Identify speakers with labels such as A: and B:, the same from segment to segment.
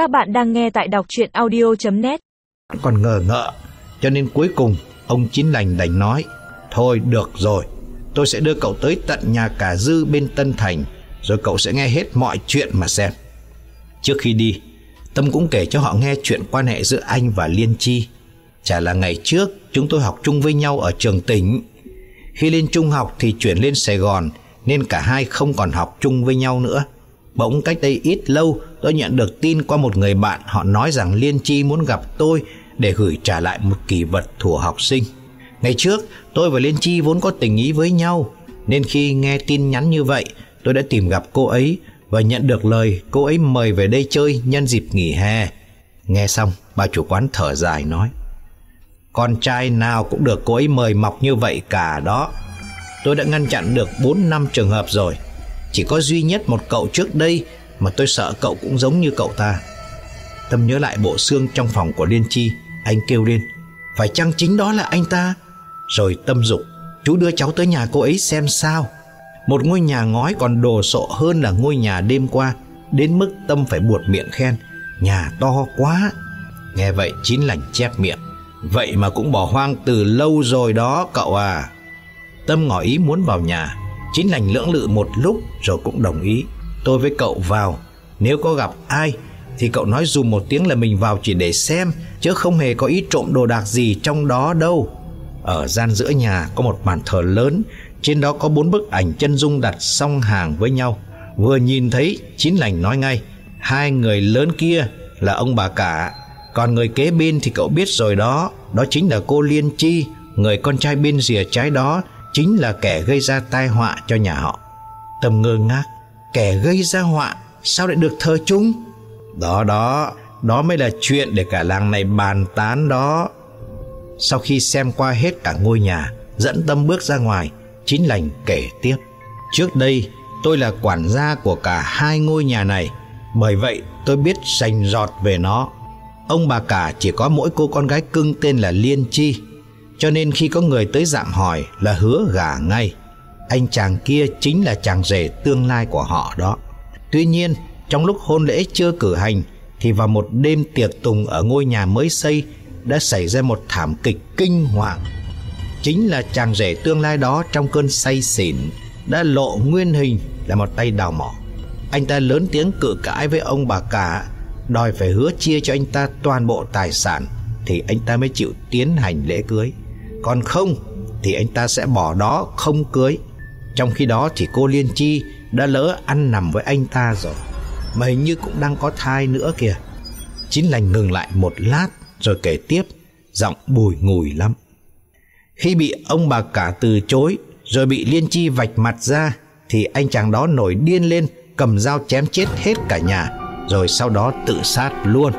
A: Các bạn đang nghe tại đọc chuyện audio.net
B: Còn ngờ ngợ, Cho nên cuối cùng, ông Chín Lành đành nói, Thôi được rồi, Tôi sẽ đưa cậu tới tận nhà cả Dư bên Tân Thành, Rồi cậu sẽ nghe hết mọi chuyện mà xem. Trước khi đi, Tâm cũng kể cho họ nghe chuyện quan hệ giữa anh và Liên Chi. Chả là ngày trước, Chúng tôi học chung với nhau ở trường tỉnh. Khi lên trung học thì chuyển lên Sài Gòn, Nên cả hai không còn học chung với nhau nữa. Bỗng cách đây ít lâu, tôi nhận được tin qua một người bạn, họ nói rằng Liên Chi muốn gặp tôi để gửi trả lại một kỷ vật thủa học sinh. Ngày trước, tôi và Liên Chi vốn có tình ý với nhau, nên khi nghe tin nhắn như vậy, tôi đã tìm gặp cô ấy và nhận được lời cô ấy mời về đây chơi nhân dịp nghỉ hè. Nghe xong, bà chủ quán thở dài nói, Con trai nào cũng được cô ấy mời mọc như vậy cả đó. Tôi đã ngăn chặn được 4 năm trường hợp rồi chỉ có duy nhất một cậu trước đây mà tôi sợ cậu cũng giống như cậu ta. Tâm nhớ lại bộ xương trong phòng của Liên Chi, anh kêu lên, phải chăng chính đó là anh ta? Rồi Tâm dục, chú đưa cháu tới nhà cô ấy xem sao. Một ngôi nhà ngói còn đồ sộ hơn là ngôi nhà đêm qua, đến mức Tâm phải buột miệng khen, nhà to quá. Nghe vậy chín lành chép miệng, vậy mà cũng bỏ hoang từ lâu rồi đó cậu à. Tâm ngỏ ý muốn vào nhà, Chính lành lưỡng lự một lúc rồi cũng đồng ý. Tôi với cậu vào. Nếu có gặp ai Thì cậu nói dù một tiếng là mình vào chỉ để xem, Chứ không hề có ý trộm đồ đạc gì trong đó đâu. Ở gian giữa nhà có một bàn thờ lớn, Trên đó có bốn bức ảnh chân dung đặt song hàng với nhau. Vừa nhìn thấy Chín lành nói ngay, Hai người lớn kia là ông bà cả. Còn người kế bên thì cậu biết rồi đó Đó chính là cô Liên Chi, Người con trai bên rìa trái đó chính là kẻ gây ra tai họa cho nhà họ. Tâm ngơ ngác, kẻ gây ra họa sao lại được thờ chung? Đó đó, đó mới là chuyện để cả làng này bàn tán đó. Sau khi xem qua hết cả ngôi nhà, dẫn tâm bước ra ngoài, chính lành kể tiếp. Trước đây, tôi là quản gia của cả hai ngôi nhà này, bởi vậy tôi biết sành giọt về nó. Ông bà cả chỉ có mỗi cô con gái cưng tên là Liên Chi cho nên khi có người tới dạng hỏi là hứa gả ngay, Anh chàng kia chính là chàng rể tương lai của họ đó. Tuy nhiên, trong lúc hôn lễ chưa cử hành, Thì vào một đêm tiệc tùng ở ngôi nhà mới xây, Đã xảy ra một thảm kịch kinh hoàng. Chính là chàng rể tương lai đó trong cơn say xỉn Đã lộ nguyên hình là một tay đào mỏ. Anh ta lớn tiếng cự cãi với ông bà cả, Đòi phải hứa chia cho anh ta toàn bộ tài sản, Thì anh ta mới chịu tiến hành lễ cưới còn không thì anh ta sẽ bỏ đó không cưới. Trong khi đó thì cô liên chi đã lỡ ăn nằm với anh ta rồi. Mà hình như cũng đang có thai nữa kìa. Chính lành ngừng lại một lát rồi kể tiếp, giọng bùi ngùi lắm. Khi bị ông bà cả từ chối rồi bị liên chi vạch mặt ra thì anh chàng đó nổi điên lên, cầm dao chém chết hết cả nhà, rồi sau đó tự sát luôn.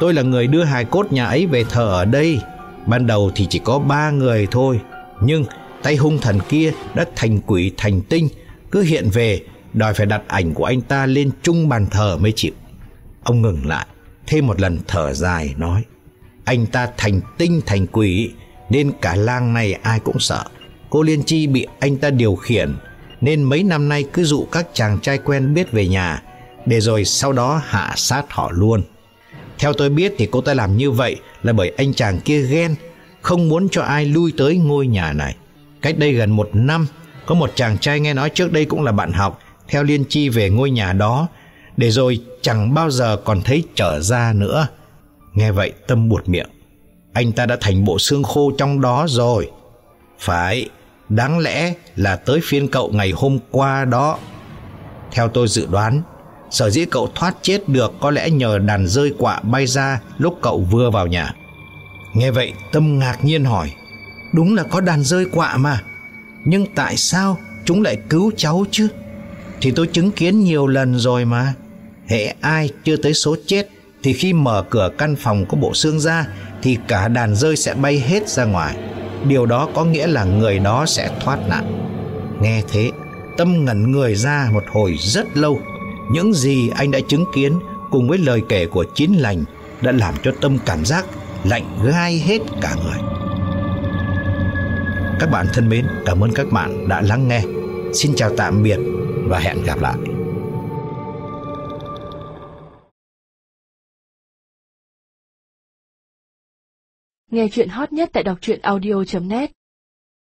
B: Tôi là người đưa hài cốt nhà ấy về thờ ở đây. Ban đầu thì chỉ có ba người thôi, Nhưng tay hung thần kia đã thành quỷ, thành tinh, Cứ hiện về, đòi phải đặt ảnh của anh ta lên chung bàn thờ mới chịu. Ông ngừng lại, Thêm một lần thở dài, nói, Anh ta thành tinh, thành quỷ, Nên cả làng này ai cũng sợ. Cô Liên Chi bị anh ta điều khiển, Nên mấy năm nay cứ dụ các chàng trai quen biết về nhà, Để rồi sau đó hạ sát họ luôn. Theo tôi biết thì cô ta làm như vậy là bởi anh chàng kia ghen, không muốn cho ai lui tới ngôi nhà này. Cách đây gần một năm, có một chàng trai nghe nói trước đây cũng là bạn học, theo Liên Chi về ngôi nhà đó, để rồi chẳng bao giờ còn thấy trở ra nữa. Nghe vậy tâm buột miệng. Anh ta đã thành bộ xương khô trong đó rồi. Phải, đáng lẽ là tới phiên cậu ngày hôm qua đó. Theo tôi dự đoán, Sở dĩ cậu thoát chết được có lẽ nhờ đàn rơi quạ bay ra lúc cậu vừa vào nhà. Nghe vậy, Tâm ngạc nhiên hỏi, Đúng là có đàn rơi quạ mà, Nhưng tại sao chúng lại cứu cháu chứ? Thì tôi chứng kiến nhiều lần rồi mà. Hệ ai chưa tới số chết, Thì khi mở cửa căn phòng có bộ xương ra, Thì cả đàn rơi sẽ bay hết ra ngoài. Điều đó có nghĩa là người đó sẽ thoát nạn. Nghe thế, Tâm ngẩn người ra một hồi rất lâu. Những gì anh đã chứng kiến cùng với lời kể của Chín Lành đã làm cho Tâm cảm giác lạnh gai hết cả người. Các bạn thân mến, cảm ơn các bạn đã lắng nghe. Xin chào tạm biệt và hẹn gặp lại.
C: Nghe chuyện hot nhất tại đọc truyện audio.net